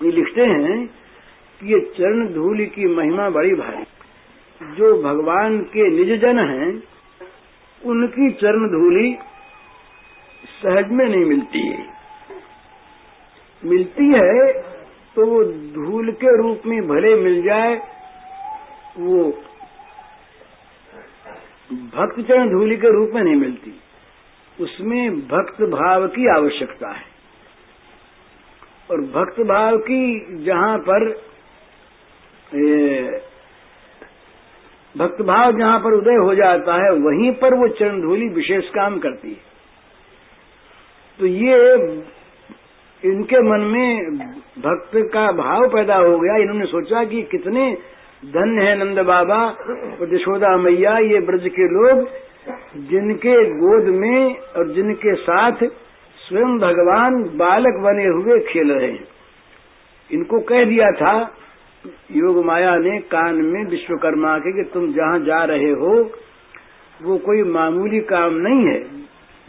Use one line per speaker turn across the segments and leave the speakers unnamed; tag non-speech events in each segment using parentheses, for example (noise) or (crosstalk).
ये लिखते हैं कि ये चरण धूल की महिमा बड़ी भारी। जो भगवान के निज जन हैं, उनकी चरण धूली सहज में नहीं मिलती है। मिलती है तो वो धूल के रूप में भले मिल जाए, वो भक्त चरण धूलि के रूप में नहीं मिलती। उसमें भक्त भाव की आवश्यकता है। और भक्त भाव की जहाँ पर भक्त भाव जहाँ पर उदय हो जाता है, वहीं पर वो चरण धूलि विशेष काम करती है। तो ये इनके मन में भक्त का भाव पैदा हो गया। इन्होंने सोचा कि कितने धन्य है नंद बाबा और यशोदा मैया, ये ब्रज के लोग, जिनके गोद में और जिनके साथ स्वयं भगवान बालक बने हुए खेल रहे हैं। इनको कह दिया था, योग माया ने कान में विश्वकर्मा के कि तुम जहाँ जा रहे हो, वो कोई मामूली काम नहीं है।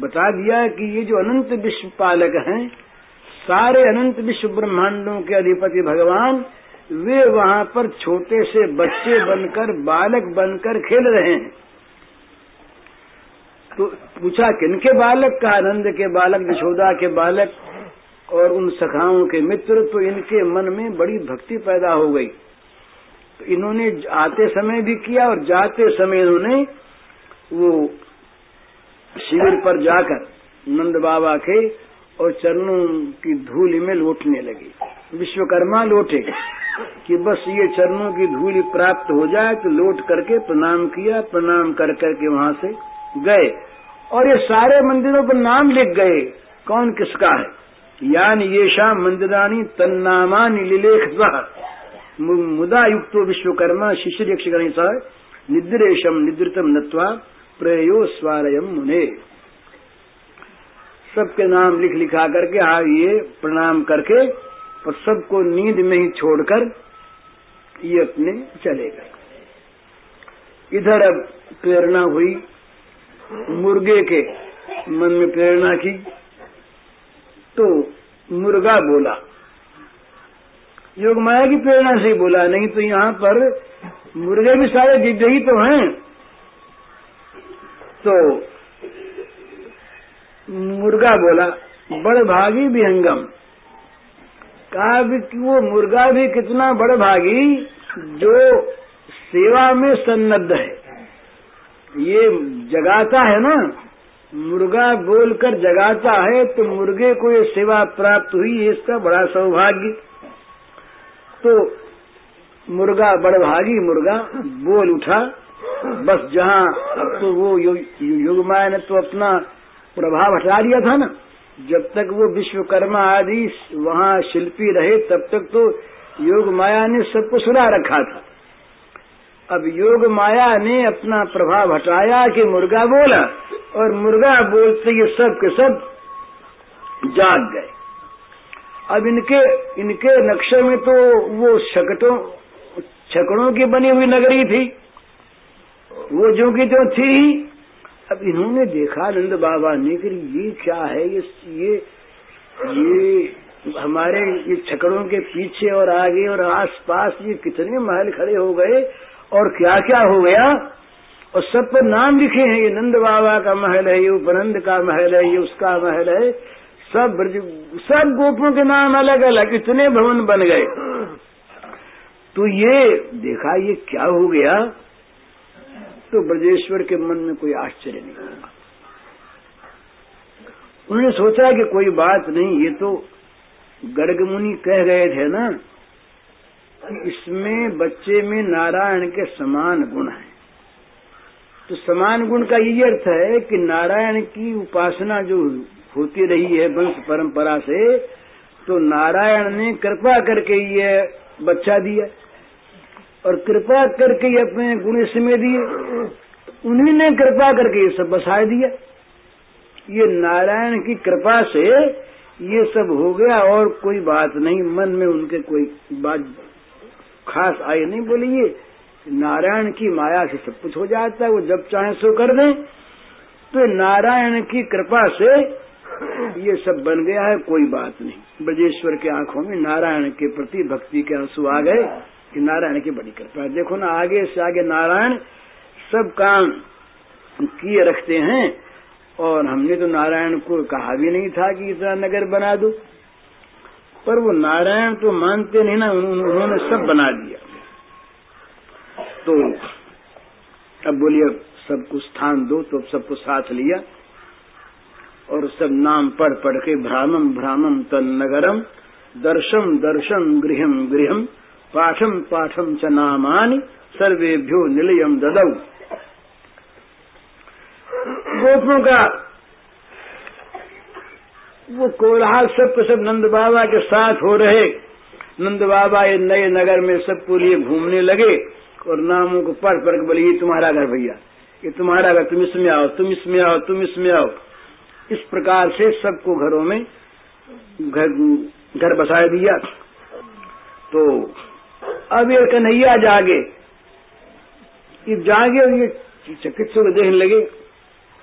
बता दिया कि ये जो अनंत विश्व पालक हैं, सारे अनंत विश्व ब्रह्मांडों के अधिपति भगवान, वे वहाँ पर छोटे से बच्चे बनकर, बालक बनकर खेल रहे हैं। पूछा, किनके बालक? का आनंद के बालक, यशोदा के बालक और उन सखाओं के मित्र। तो इनके मन में बड़ी भक्ति पैदा हो गई। तो इन्होंने आते समय भी किया और जाते समय इन्होंने वो शिविर पर जाकर नंद बाबा के और चरणों की धूल में लौटने लगी। विश्वकर्मा लौटे कि बस ये चरणों की धूल प्राप्त हो जाए तो लौट करके प्रणाम किया, प्रणाम कर करके वहाँ से गए। और ये सारे मंदिरों पर नाम लिख गए। कौन किसका है? यान ये शाम मंदिरानी तन्नामानी लिलेख मुदा युक्तो विश्वकर्मा शिष्य यक्ष गणेश निद्रेशम निद्रितम नत्वा प्रयो स्वारयम मुने। सबके नाम लिख लिखा करके हाँ ये प्रणाम करके और सबको नींद में ही छोड़कर ये अपने चले गए। इधर अब प्रेरणा हुई मुर्गे के मन में प्रेरणा की तो मुर्गा बोला, योग माया की प्रेरणा से ही बोला, नहीं तो यहाँ पर मुर्गे भी सारे दिव्य ही तो हैं। तो मुर्गा बोला, बड़ भागी विहंगम कहा कि वो मुर्गा भी कितना बड़ भागी जो सेवा में सन्नद्ध है। ये जगाता है ना, मुर्गा बोलकर जगाता है तो मुर्गे को ये सेवा प्राप्त हुई इसका बड़ा सौभाग्य। तो मुर्गा, बड़भागी मुर्गा, बोल उठा, बस जहाँ अब तो वो युग माया ने तो अपना प्रभाव हटा दिया था ना। जब तक वो विश्वकर्मा आदि वहाँ शिल्पी रहे, तब तक तो योग माया ने सबको सुना रखा था। अब योग माया ने अपना प्रभाव हटाया कि मुर्गा बोला, और मुर्गा बोलते ये सब के सब जाग गए। अब इनके इनके नक्शे में तो वो शकटों, छकड़ों की बनी हुई नगरी थी। वो जो की जो थी अब इन्होंने देखा नंद बाबा ने कि ये क्या है, ये ये ये हमारे, ये छकड़ों के पीछे और आगे और आस पास ये कितने महल खड़े हो गए। और क्या क्या हो गया? और सब पर नाम लिखे हैं, ये नंद बाबा का महल है, ये उपनंद का महल है, ये उसका महल है। सब ब्रज, सब गोपों के नाम अलग अलग इतने भवन बन गए। तो ये, देखा ये क्या हो गया? तो ब्रजेश्वर के मन में कोई आश्चर्य नहीं होगा। उन्होंने सोचा कि कोई बात नहीं, ये तो गर्ग मुनि कह गए थे ना इसमें बच्चे में नारायण के समान गुण है। तो समान गुण का यही अर्थ है कि नारायण की उपासना जो होती रही है वंश परंपरा से तो नारायण ने कृपा करके ये बच्चा दिया और कृपा करके ये अपने गुण इसमें दिए। उन्हीं ने कृपा करके ये सब बसा दिया। ये नारायण की कृपा से ये सब हो गया और कोई बात नहीं, मन में उनके कोई बात खास आई नहीं बोली ये नारायण की माया से सब कुछ हो जाता है, वो जब चाहे सो कर दें। तो नारायण की कृपा से ये सब बन गया है, कोई बात नहीं। ब्रजेश्वर के आँखों में नारायण के प्रति भक्ति के आँसू आ गए कि नारायण की बड़ी कृपा है। देखो ना, आगे से आगे नारायण सब काम किए रखते हैं, और हमने तो नारायण को कहा भी नहीं था कि इतना नगर बना दो। पर वो नारायण तो मानते नहीं ना उन्होंने सब बना दिया। तो अब बोलिए सबको स्थान दो तो सबको साथ लिया। और सब नाम पढ़ पढ़ के भ्रामम भ्रामम तन नगरम दर्शम दर्शम गृहम गृहम पाठम पाठम च नामानि, सर्वेभ्यो निलयम ददऊ गोपों का वो कोलाहल सब के सब नंद बाबा के साथ हो रहे। नंद बाबा ये नए नगर में सबको लिए घूमने लगे और नामों को पढ़ पढ़ के बोले, ये तुम्हारा घर भैया, ये तुम्हारा घर, तुम इसमें आओ, तुम इसमें आओ, तुम इसमें आओ। इस प्रकार से सबको घरों में घर घर बसा दिया। तो अब ये कन्हैया जागे। ये जागे और ये चिकित्सक देखने लगे।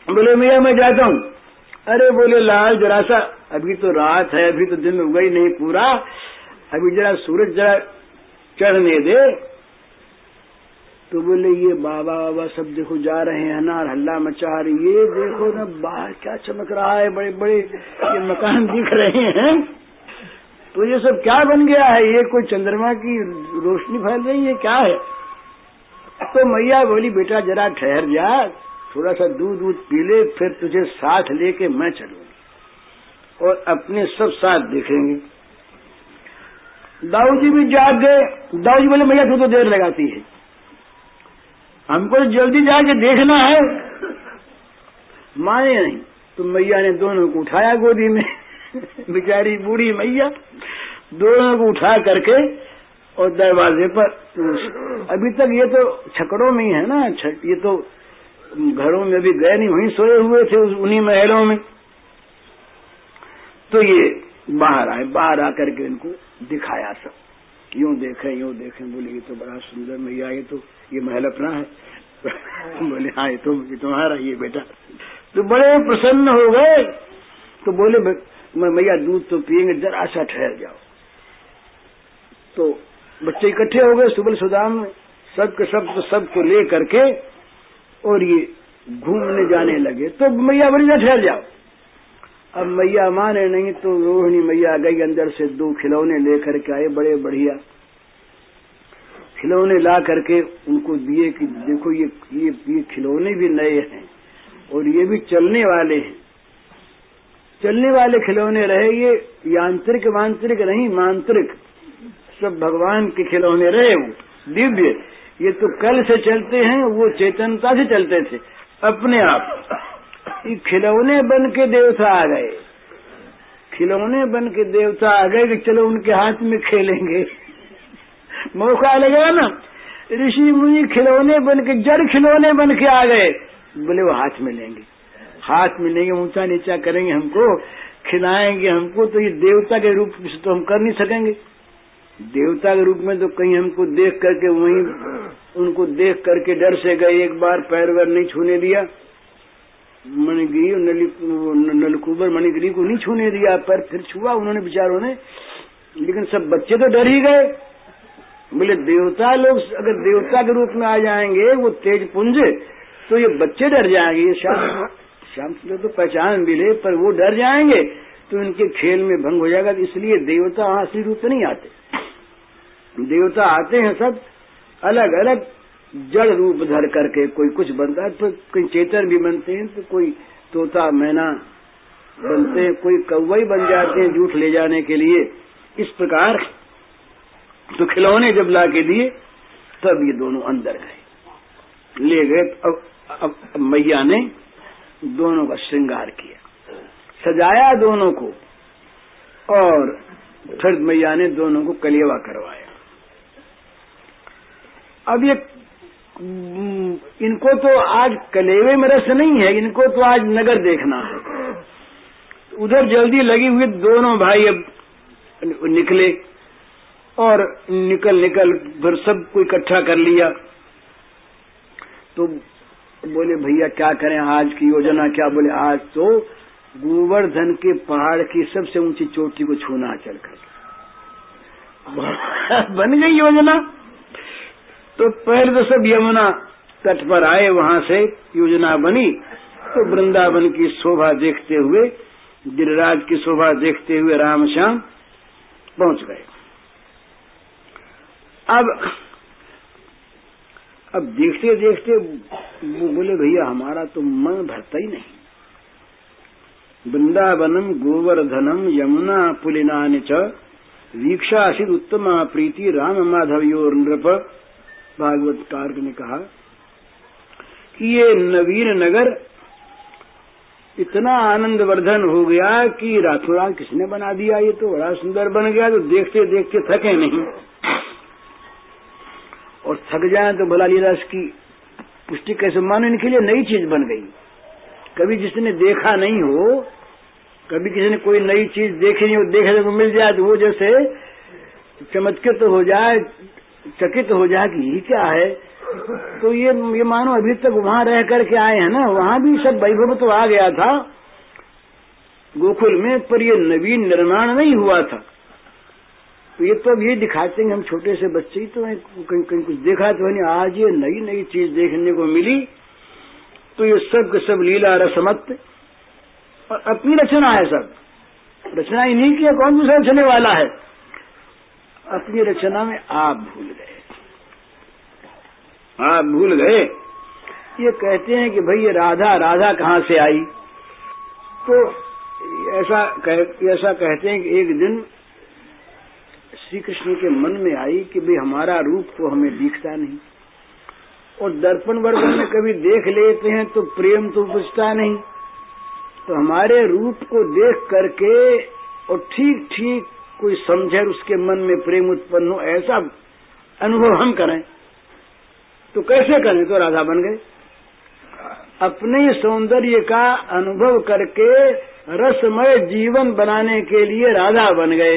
बोले, मैया, मैं जाता हूँ। अरे बोले लाल जरा सा, अभी तो रात है, अभी तो दिन उगा ही नहीं पूरा। अभी जरा सूरज जरा चढ़ने दे। तो बोले, ये बाबा बाबा सब देखो जा रहे हैं, अनार हल्ला मचा रही ये देखो ना, बाहर क्या चमक रहा है बड़े बड़े ये मकान (laughs) दिख रहे हैं। तो ये सब क्या बन गया है? ये कोई चंद्रमा की रोशनी फैल रही है, क्या है? तो मैया बोली, बेटा जरा ठहर जा। थोड़ा सा दूध दूध पी ले फिर तुझे साथ लेके मैं चलूँगी। और अपने सब साथ देखेंगे। दाऊ जी भी जाग गए। दाऊ जी बोले, मैया, तू तो देर लगाती है। हमको तो जल्दी जाके देखना है। माने नहीं तो मैया ने दोनों को उठाया गोदी में। (laughs) बेचारी बूढ़ी मैया दोनों को उठा करके और दरवाजे पर, अभी तक ये तो छकड़ों में ही है ना ये तो घरों में भी गए नहीं, वहीं सोए हुए थे उन्हीं महलों में। तो ये बाहर आए, बाहर आकर के इनको दिखाया सब। यूँ देखे यूँ देखे, बोले, ये तो बड़ा सुंदर मैया, ये तो ये महल अपना है। (laughs) बोले हाँ ये तो ये तुम्हारा, ये बेटा। तो बड़े प्रसन्न हो गए। तो बोले मैया, दूध तो पियेंगे, जरा सा ठहर जाओ। तो बच्चे इकट्ठे हो गए सुबह सुदाम में। सब के सब सबको ले करके और ये घूमने जाने लगे तो मैया बोली, ना ठहर जाओ। अब मैया माने नहीं तो रोहिणी मैया गई अंदर से, दो खिलौने लेकर के आए, बड़े बढ़िया। खिलौने ला करके उनको दिए कि, देखो ये ये ये खिलौने भी नए हैं और ये भी चलने वाले हैं। चलने वाले खिलौने रहे, ये यांत्रिक मांत्रिक नहीं, मांत्रिक। सब भगवान के खिलौने रहे वो, दिव्य। ये तो कल से चलते हैं, वो चेतनता से चलते थे, अपने आप। ये खिलौने बन के देवता आ गए। खिलौने बन के देवता आ गए कि चलो उनके हाथ में खेलेंगे। मौका लगेगा ना। ऋषि मुनि खिलौने बन के, जड़ खिलौने बन के आ गए। बोले, वो हाथ में लेंगे। हाथ में लेंगे, ऊँचा नीचा करेंगे हमको, खिलाएँगे हमको तो ये देवता के रूप से तो हम कर नहीं सकेंगे। देवता के रूप में तो कहीं हमको देख करके वहीं उनको देख करके डर से गए, एक बार पैर वैर नहीं छूने दिया। मणिगिरी नलकुबर मणिगिरी को नहीं छूने दिया, पर फिर छुआ उन्होंने बेचारों ने। लेकिन सब बच्चे तो डर ही गए। बोले, देवता लोग अगर देवता के रूप में आ जाएँगे, वो तेज पुंज तो ये बच्चे डर जाएँगे। ये श्याम श्याम सुंदर तो पहचान भी ले, पर वो डर जाएँगे तो इनके खेल में भंग हो जाएगा। इसलिए देवता असली रूप से नहीं आते। देवता आते हैं सब अलग अलग जड़ रूप धर करके कोई कुछ बनता है तो कोई चेतन भी बनते हैं तो कोई तोता मैना बनते हैं कोई कौवई बन जाते हैं जूठ ले जाने के लिए। इस प्रकार तो खिलौने जब ला के दिए तब ये दोनों अंदर गए। ले गए अब, अब, अब मैया ने दोनों का श्रृंगार किया। सजाया दोनों को और फिर मैया ने दोनों को कलेवा करवाया। अब ये इनको तो आज कलेवे में रस नहीं है, इनको तो आज नगर देखना है। उधर जल्दी लगी हुई दोनों भाई अब निकले और निकल निकल फिर सबको इकट्ठा कर लिया। तो बोले, भैया, क्या करें? आज की योजना क्या? बोले, आज तो गोवर्धन के पहाड़ की सबसे ऊँची चोटी को छूना चलकर (laughs) बन गई योजना। तो पहले तो सब यमुना तट पर आए, वहाँ से योजना बनी। तो वृंदावन की शोभा देखते हुए, गिरिराज की शोभा देखते हुए राम श्याम पहुँच गए। अब अब देखते देखते वो बोले, भैया, हमारा तो मन भरता ही नहीं। वृंदावनम, गोवर्धनम, यमुना पुलिना च वीक्षा सिद्ध उत्तम प्रीति, राम माधवियो नृप भागवत कार्क ने कहा कि ये नवीन नगर इतना आनंदवर्धन हो गया कि रातों किसने बना दिया? ये तो बड़ा सुंदर बन गया तो देखते देखते थके नहीं। और थक जाए तो भला लीला की पुष्टि कैसे मानो? इनके लिए नई चीज़ बन गई। कभी जिसने देखा नहीं हो, कभी किसी ने कोई नई चीज़ देखी नहीं हो, देखने को मिल जाए तो वो जैसे चमत्कृत तो हो जाए चकित हो जाए कि ये क्या है? तो ये ये मानो अभी तक वहाँ रह करके आए हैं ना, वहाँ भी सब वैभव तो आ गया था। गोकुल में पर ये नवीन निर्माण नहीं हुआ था। तो ये तो अब ये दिखाते हैं हम छोटे से बच्चे ही तो कहीं कहीं कुछ देखा तो नहीं, आज ये नई नई चीज़ देखने को मिली। तो ये सब के सब लीला रसमत और अपनी रचना है सब। रचना इन्हीं की है कौन दूसरा रचने वाला है? अपनी रचना में आप भूल गए। आप भूल गए? ये कहते हैं कि भाई ये राधा राधा कहाँ से आई? तो ऐसा कह, ऐसा कहते हैं कि एक दिन श्री कृष्ण के मन में आई कि भाई हमारा रूप तो हमें दिखता नहीं। और दर्पण वर्गन में कभी देख लेते हैं तो प्रेम तो बुझता नहीं। तो हमारे रूप को देख करके और ठीक ठीक कोई समझे उसके मन में प्रेम उत्पन्न हो, ऐसा अनुभव हम करें तो कैसे करें? तो राधा बन गए। अपने सौंदर्य का अनुभव करके रसमय जीवन बनाने के लिए राधा बन गए।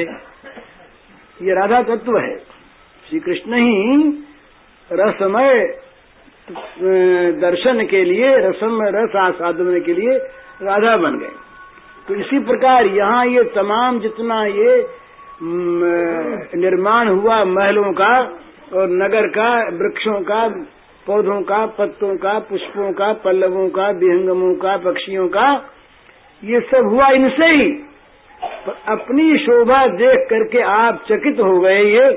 ये राधा तत्व है। श्री कृष्ण ही रसमय दर्शन के लिए, रसम, रस आसादन के लिए राधा बन गए। तो इसी प्रकार यहाँ ये तमाम जितना ये निर्माण हुआ महलों का और नगर का, वृक्षों का, पौधों का, पत्तों का, पुष्पों का, पल्लवों का, विहंगमों का, पक्षियों का, ये सब हुआ इनसे ही। पर अपनी शोभा देख करके आप चकित हो गए ये।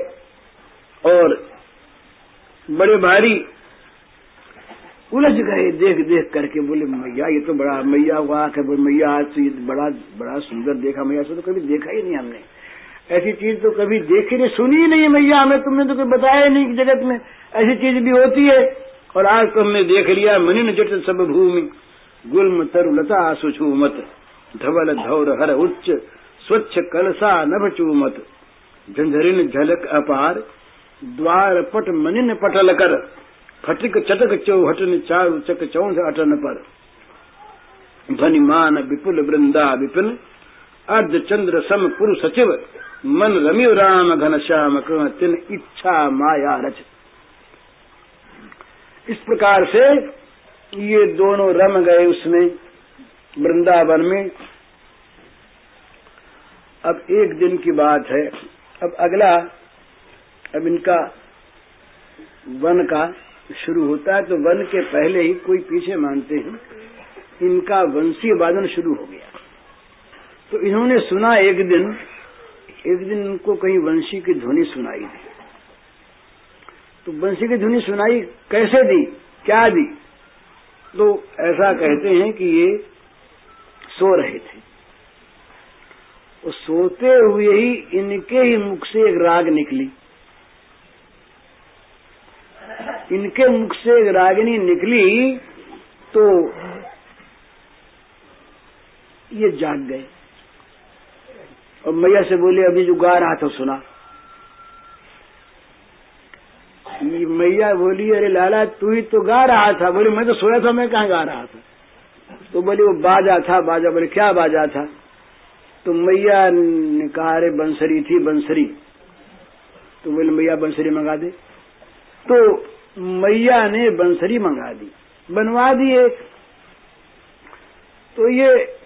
और बड़े भारी उलझ गए देख देख करके बोले, मैया, ये तो बड़ा, मैया हुआ बोले, मैया, आज तो ये बड़ा बड़ा सुंदर देखा, मैया से तो कभी देखा ही नहीं हमने। ऐसी चीज़ तो कभी देखी नहीं, सुनी नहीं मैया, हमें तुमने तो कोई बताया नहीं कि जगत में ऐसी चीज़ भी होती है। और आज तो हमने देख लिया, मनिन जट सब भूमि, गुलम तरुलता सुछू मत धवल धौर हर उच्च, स्वच्छ कलसा नभ चूमत, झंझरिन झलक अपार, द्वार पट मनिन पटल कर, फटिक चटक चौहटन चारु चक चौध अटन पर। ध्वनिमान विपुल वृंदा विपिन, अर्ध चंद्र सम पुरु सचिव मन रमि राम घन श्याम तिन इच्छा माया रच। इस प्रकार से ये दोनों रम गए उसमें, वृंदावन में। अब एक दिन की बात है। अब अगला, अब इनका वन का शुरू होता है तो वन के पहले ही कोई पीछे मानते हैं। इनका वंशी वादन शुरू हो गया। तो इन्होंने सुना एक दिन एक दिन इनको कहीं वंशी की ध्वनि सुनाई दी। तो वंशी की ध्वनि सुनाई कैसे दी? क्या दी? तो ऐसा कहते हैं कि ये सो रहे थे। और सोते हुए ही इनके ही मुख से एक राग निकली। इनके मुख से एक रागिनी निकली तो ये जाग गए। और मैया से बोले, अभी जो गा रहा था, सुना। मैया बोली, अरे लाला, तू ही तो गा रहा था। बोले, मैं तो सोया था, मैं कहाँ गा रहा था? तो बोले, वो बाजा था, बाजा। बोले, क्या बाजा था? तो मैया ने कहा, अरे बंसरी थी, बंसरी। तो बोले, मैया, बंसरी मंगा दे। तो मैया ने बंसरी मंगा दी, बनवा दी एक तो ये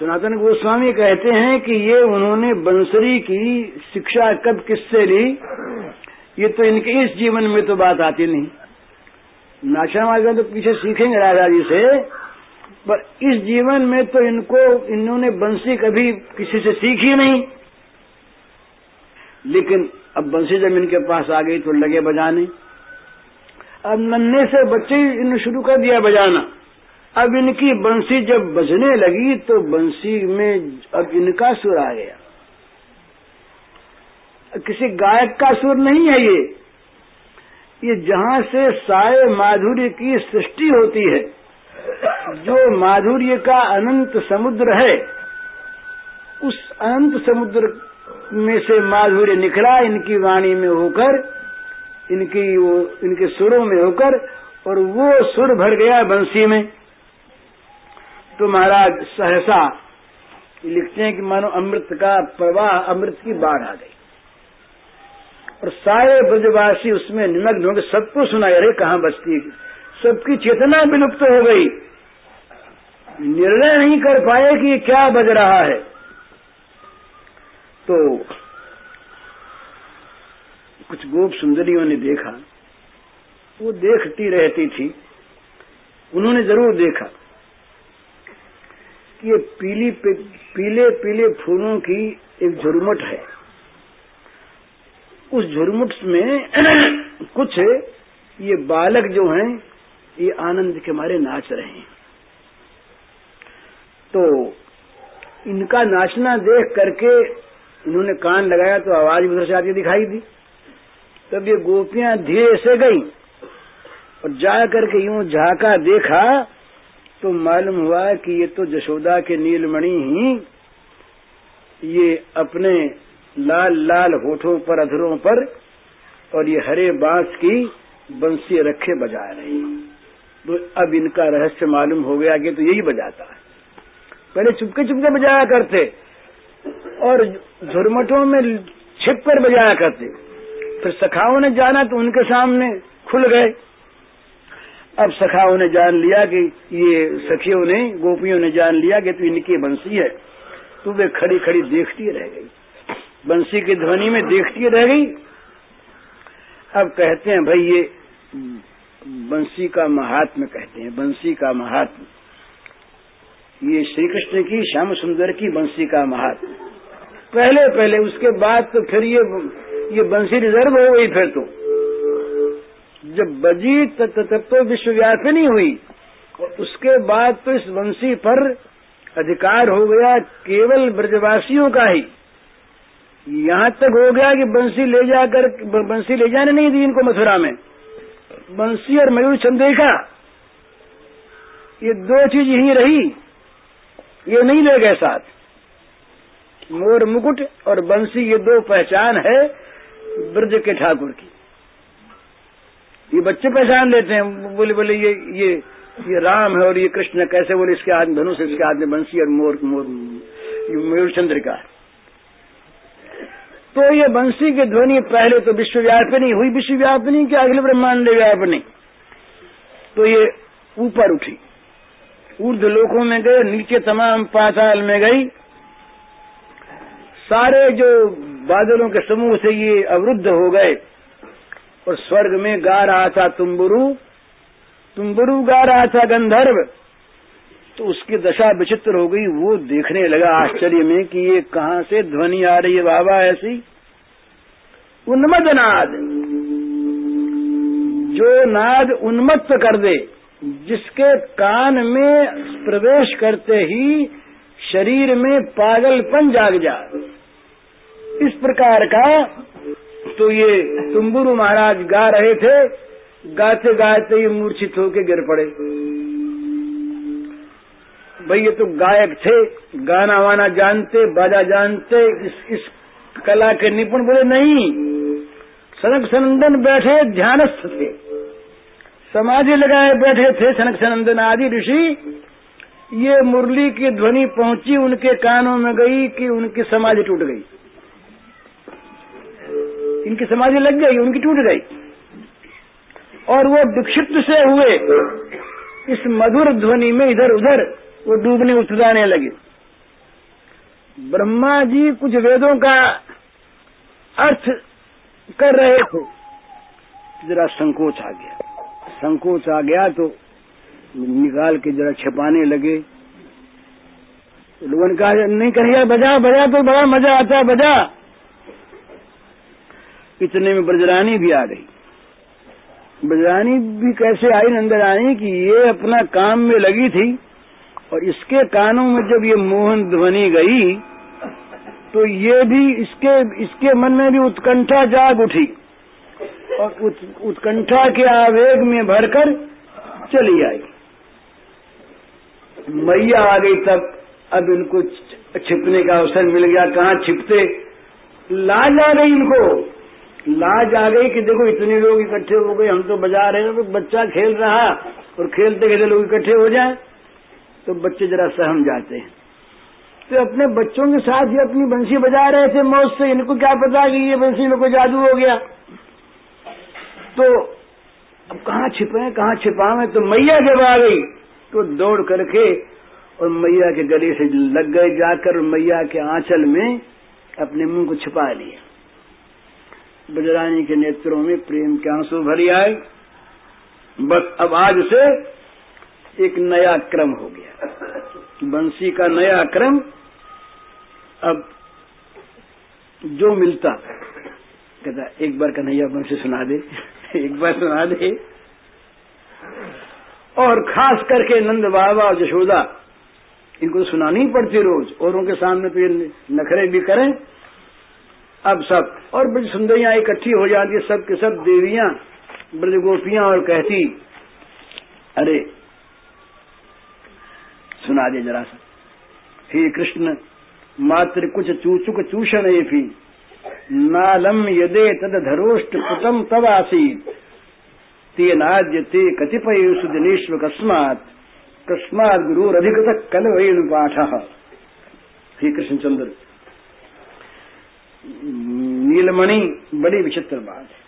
सनातन गोस्वामी कहते हैं कि ये उन्होंने बंसरी की शिक्षा कब किससे ली? ये तो इनके इस जीवन में तो बात आती नहीं। नाचा मार्ग तो पीछे सीखेंगे राजा जी से, पर इस जीवन में तो इनको, इन्होंने बंसी कभी किसी से सीखी नहीं। लेकिन अब बंसी जब इनके पास आ गई तो लगे बजाने। अब नन्हे से बच्चे इन्होंने शुरू कर दिया बजाना। अब इनकी बंसी जब बजने लगी तो बंसी में अब इनका सुर आ गया। किसी गायक का सुर नहीं है ये। ये जहाँ से साय माधुर्य की सृष्टि होती है, जो माधुर्य का अनंत समुद्र है, उस अनंत समुद्र में से माधुर्य निकला इनकी वाणी में होकर, इनकी वो, इनके सुरों में होकर, और वो सुर भर गया बंसी में। तो महाराज सहसा लिखते हैं कि मानो अमृत का प्रवाह, अमृत की बाढ़ आ गई। और सारे ब्रजवासी उसमें निमग्न हो गए सबको सुना अरे, कहाँ है? सबकी चेतना विलुप्त हो गई। निर्णय नहीं कर पाए कि ये क्या बज रहा है। तो कुछ गोप सुंदरियों ने देखा। वो देखती रहती थी। उन्होंने ज़रूर देखा। ये पीली पीले पीले फूलों की एक झुरमुट है। उस झुरमुट में (clears throat) कुछ ये बालक जो हैं, ये आनंद के मारे नाच रहे हैं। तो इनका नाचना देख करके इन्होंने कान लगाया तो आवाज़ उधर से आती दिखाई दी। तब ये गोपियाँ धीरे से गई और जा करके यूँ झाका देखा तो मालूम हुआ कि ये तो जशोदा के नीलमणि ही, ये अपने लाल लाल होठों पर, अधरों पर, और ये हरे बाँस की बंसी रखे बजा रही तो अब इनका रहस्य मालूम हो गया कि तो यही बजाता है। पहले चुपके चुपके बजाया करते, और झुरमटों में छिप कर बजाया करते। फिर सखाओं ने जाना तो उनके सामने खुल गए। अब सखाओं ने जान लिया कि ये सखियों ने, गोपियों ने जान लिया कि तो इनकी बंसी है। तो वे खड़ी खड़ी देखती रह गई। बंसी की ध्वनि में देखती रह गई। अब कहते हैं, भाई ये बंसी का महात्म, कहते हैं, बंसी का महात्म। ये श्री कृष्ण की, श्याम सुंदर की बंसी का महात्म। पहले पहले उसके बाद तो फिर ये ये बंसी रिज़र्व हो गई फिर तो। जब बजी तब तो विश्वव्यापिनी हुई, और उसके बाद तो इस बंसी पर अधिकार हो गया केवल ब्रजवासियों का ही। यहाँ तक हो गया कि बंसी ले जाकर, बंसी ले जाने नहीं दी इनको मथुरा में। बंसी और मयूर चंद्रिका ये दो चीज़ यही रही, ये नहीं ले गए साथ। मोर मुकुट और बंसी ये दो पहचान है ब्रज के ठाकुर की। ये बच्चे पहचान लेते हैं बोले बोले, ये ये ये राम है और ये कृष्ण कैसे बोले, इसके हाथ में धनुष इसके हाथ में बंसी और मोर मोर मयूर चंद्र का तो ये बंसी की ध्वनि पहले तो विश्वव्यापिनी हुई, विश्वव्यापिनी के अगले ब्रह्मांड व्यापनी। तो ये ऊपर उठी। ऊर्ध लोकों में गए, नीचे तमाम पाताल में गई। सारे जो बादलों के समूह से ये अवरुद्ध हो गए। और स्वर्ग में गा रहा था तुम्बुरु। तुम्बुरु गा रहा था गंधर्व। तो उसकी दशा विचित्र हो गई, वो देखने लगा आश्चर्य में कि ये कहाँ से ध्वनि आ रही है, बाबा ऐसी। उन्मद नाद जो नाद उन्मत्त कर दे, जिसके कान में प्रवेश करते ही शरीर में पागलपन जाग जाए इस प्रकार का तो ये तुम्बुरु महाराज गा रहे थे गाते गाते ये मूर्छित होके गिर पड़े। भाई ये तो गायक थे गाना वाना जानते बाजा जानते इस, इस कला के निपुण बोले नहीं सनक सनंदन बैठे ध्यानस्थ थे। समाधि लगाए बैठे थे सनक सनंदन आदि ऋषि। ये मुरली की ध्वनि पहुँची उनके कानों में गई कि उनकी समाधि टूट गई। इनकी समाधि लग गई, उनकी टूट गई। और वो विक्षिप्त से हुए। इस मधुर ध्वनि में इधर उधर वो डूबने उतराने लगे। ब्रह्मा जी कुछ वेदों का अर्थ कर रहे थे। जरा संकोच आ गया। संकोच आ गया तो निकाल के जरा छपाने लगे। लोगों ने कहा, नहीं कहिए बजा बजा तो बड़ा मज़ा आता है, बजा। इतने में ब्रजरानी भी आ गई। ब्रजरानी भी कैसे आई आई कि ये अपना काम में लगी थी और इसके कानों में जब ये मोहन ध्वनि गई तो ये भी इसके इसके मन में भी उत्कंठा जाग उठी और उत, उत्कंठा के आवेग में भरकर चली आई। मैया आ गई तब अब इनको छिपने का अवसर मिल गया। कहाँ छिपते? लाज आ गई इनको। लाज आ गई कि देखो इतने लोग इकट्ठे हो गए, हम तो बजा रहे तो बच्चा खेल रहा और खेलते खेलते लोग इकट्ठे हो जाए। तो बच्चे जरा सहम जाते हैं। तो अपने बच्चों के साथ ही अपनी बंसी बजा रहे थे मौत से, इनको क्या पता कि ये बंसी में कोई जादू हो गया। तो अब कहाँ छिपे कहाँ छिपावे? तो मैया जब आ गई तो दौड़ करके और मैया के गले से लग गए जाकर मैया के आंचल में अपने मुँह को छिपा लिया बजरानी के नेत्रों में प्रेम के आँसू भरी आए। बस अब आज से एक नया क्रम हो गया। बंसी का नया क्रम अब जो मिलता, कहता, एक बार कन्हैया बंसी सुना दे, एक बार सुना दे। और खास करके नंद बाबा और जशोदा इनको सुनानी पड़ती रोज, औरों के सामने तो ये नखरे भी करें। अब सब। और बड़ी सुंदरियाँ इकट्ठी हो जाती सब के सब देवियाँ, ब्रज गोपियाँ और कहती, अरे, सुना दे जरा सा। हे कृष्ण, मात्र कुछ चूचुक चूषण भी। नालम यदे तद धरोष्ट पुतम तब आसीत ते नाद्य ते कतिपय दिनेश्व कस्मात। कस्मात गुरुरधिकृत कल वेणु पाठ हे कृष्णचंद्र नीलमणि बड़ी विचित्र बात है।